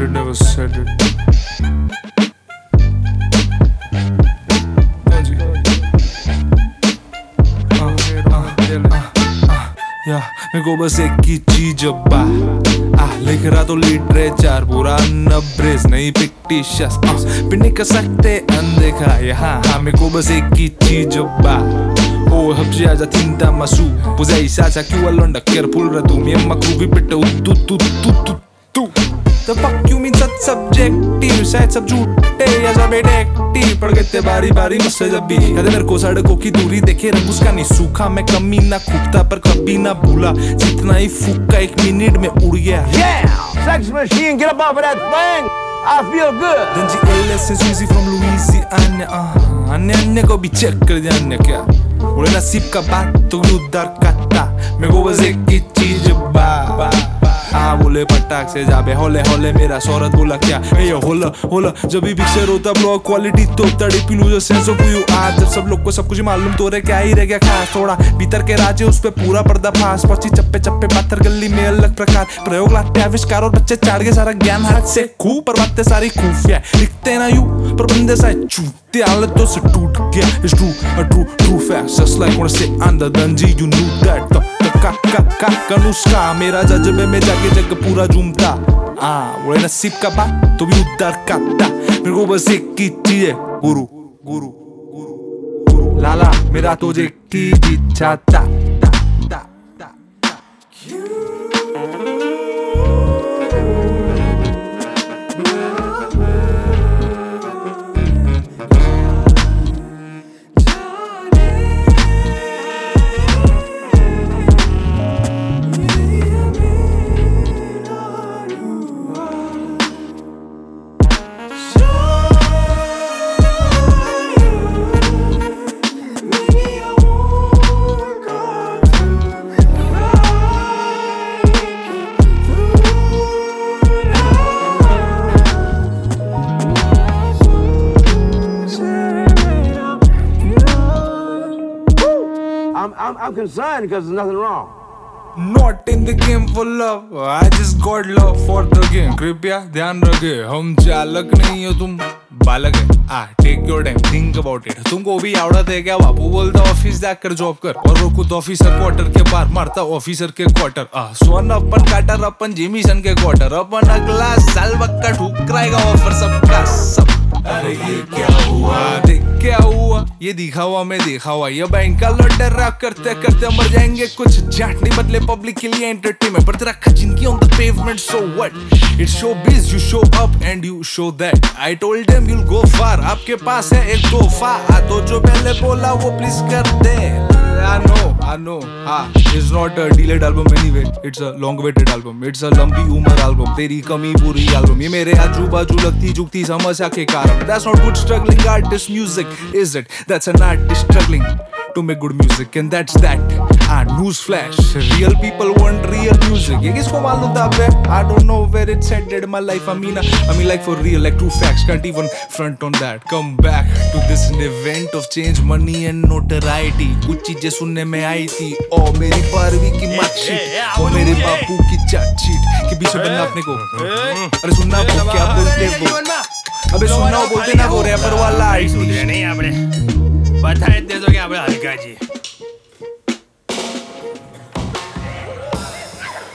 Should've never said it. मेरे को बस एक ही चीज़ अब्बा आ लिख रहा तो लिटरेचर पूरा नब्रेस नहीं फिक्टिशियस भी निकल सकते अनदेखा यहाँ हाँ मेरे को बस एक ही चीज़ अब्बा oo habshiyaja tinta masu puzaisasa kiwalonda kerpulra tumie makuvi pete utututututu The fuck you mean such subjective. शायद सब झूठे या सब एडिक्टिव पड़ गए थे बारी बारी मुझसे जब भी। याद मेरे को सड़कों की दूरी देखे रंग उसका नहीं सूखा। मैं कमी ना खूबता पर कभी ना भूला। जितना ही फूका एक मिनट में उड़ गया। Yeah! Sex machine, get up off of that thing! I feel good! Danji LS and Suzy from Louisiana. Uh, अन्य अन्य को भी चेक कर दिया अन्य क्या? बोले नसीब का बात तो उधर करता मेरे को बस एक ही चीज़ बा। हाँ बोले पटाख से जाबे। होले होले मेरा शौरत बोला क्या मैं ये होला होला जब भी पिक्चर होता ब्लॉग क्वालिटी तो तड़ी पिलू जो सेंस ऑफ़ यू आज। जब सब लोग को सब कुछ मालूम तो रे क्या ही रह गया खास। थोड़ा भीतर के राजे उस पे पूरा पर्दा फास। पहुँची चप्पे चप्पे पाथर गली में अलग प्रकार। प्रयोग लाते आविष्कार और बच्चे चाड़ के सारा ज्ञान हाथ से। खूब पर बातें सारी खुफिया। लिखते ना यू पर बंदे सा चूते। हालतों से टूट गया true true fact just like when I say under dungeon you knew that the, the का का का, कनुष्का, मेरा जज्बे में जाके जग पूरा झूमता। आ वो नसीब का बात तो भी उद्धार करता। मेरे को बस एक ही चीज़ है, गुरु गुरु गुरु लाला, मेरा तुझे की इच्छा था। I'm, I'm, concerned because there's nothing wrong. Not in the game for love I just got love for the game. कृपया ध्यान रखे हम चालक नहीं हो तुम बालक है। आ take your time think about it तुमको भी आवड़त है क्या? बापू बोलता ऑफ़िस जाकर जॉब कर। और वो खुद ऑफिसर क्वार्टर के बाहर मारता ऑफिसर के क्वार्टर आ सोन अपन काटर अपन जिमीसन के क्वार्टर अपन अगला साल बक्का ठुकराएगा ऑफ़र सबका सब। अरे ये क्या हुआ देख क्या हुआ ये दिखावा में दिखावा ये बैंक का लॉटर रैप करते करते मर जाएँगे कुछ जाट नहीं बदले पब्लिक के लिए एंटरटेनमेंट पर तेरा ज़िंदगी on the pavement so what it's show biz you show up and you show that I told them you'll go far आपके पास है एक तोहफा आ तो जो पहले बोला वो प्लीज़ कर दे I know, I know. Ah, it's not a delayed album anyway. It's a long-awaited album. It's a लंबी उम्र album. तेरी कमी पूरी album. ये मेरे आजू बाजू लगती झुकती समस्या के कारण. That's not good struggling artist music, is it? That's an artist struggling to make good music, and that's that. Ah, news flash. Real people want real music. ये किसको मालूम था बे? I don't know where it's headed. My life, I mean, I mean like for real, like true facts. Can't even front on that. Come back to this event of change, money and notoriety. कुछ चीज़ें सुनने में आई थी ओ मेरी बारहवीं की marksheet ओ मेरे बापू की चार्जशीट के पीछे बनना अपने को अरे सुनना वो क्या बोलते वो હવે શું નવું બોલતે ના બોલ રેપર વાળા આઈશું નહીં આપણે બધાય જ દેજો કે આપણે હલકા છીએ